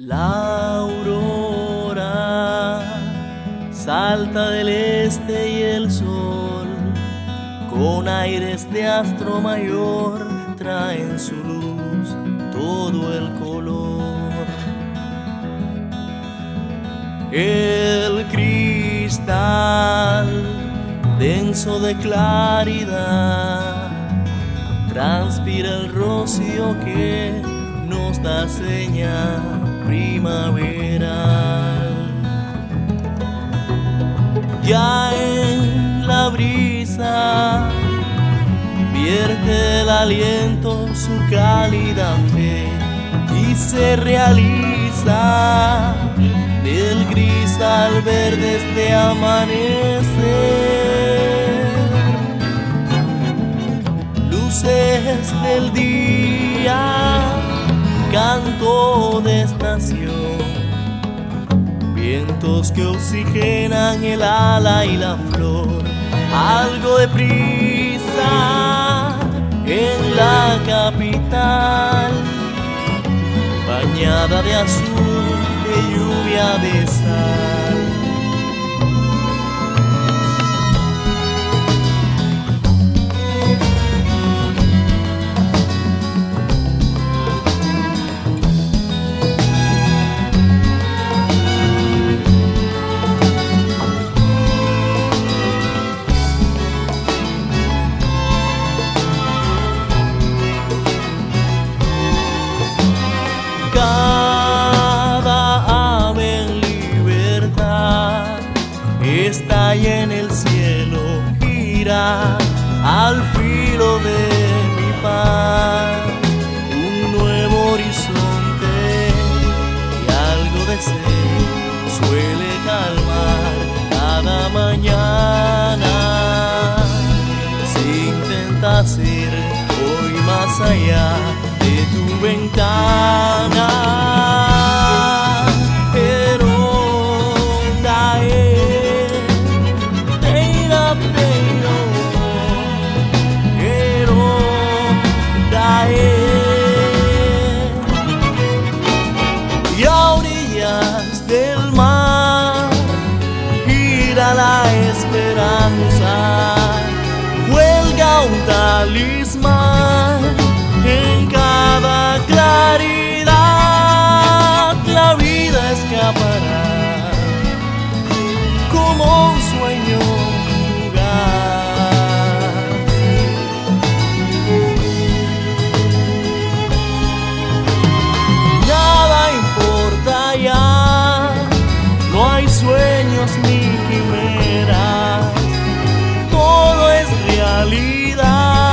La aurora salta del este y el sol, con aires de astro mayor, traen su luz todo el color. El cristal denso de claridad transpira el rocío que nos da señal primaveral. Ya en la brisa vierte el aliento su cálida fe y se realiza del gris al verde este amanecer. Luces del día canto de estación, vientos que oxigenan el ala y la flor, algo de prisa en la capital, bañada de azul, de lluvia de sal. Al filo de mi paz, un nuevo horizonte y algo de sed suele calmar cada mañana. Si intentas ir hoy más allá de tu ventana. Del mar gira la esperanza, cuelga un talismán sueños ni quimeras, todo es realidad,